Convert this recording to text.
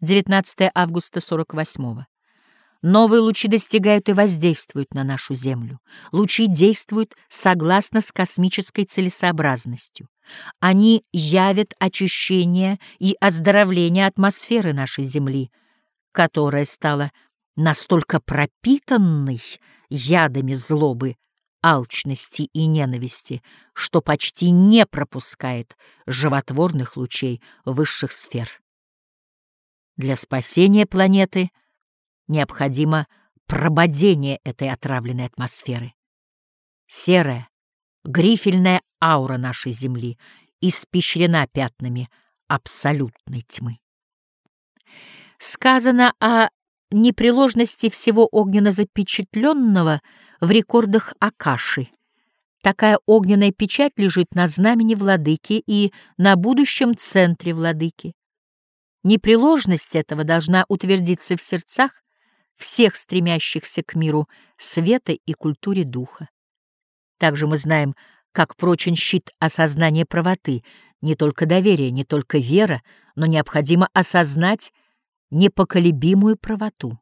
19 августа 48 -го. Новые лучи достигают и воздействуют на нашу Землю. Лучи действуют согласно с космической целесообразностью. Они явят очищение и оздоровление атмосферы нашей Земли, которая стала настолько пропитанной ядами злобы, алчности и ненависти, что почти не пропускает животворных лучей высших сфер. Для спасения планеты необходимо прободение этой отравленной атмосферы. Серая, грифельная аура нашей Земли испещрена пятнами абсолютной тьмы. Сказано о непреложности всего огненно запечатленного в рекордах Акаши. Такая огненная печать лежит на знамени владыки и на будущем центре владыки. Непреложность этого должна утвердиться в сердцах всех стремящихся к миру света и культуре духа. Также мы знаем, как прочен щит осознания правоты, не только доверие, не только вера, но необходимо осознать непоколебимую правоту.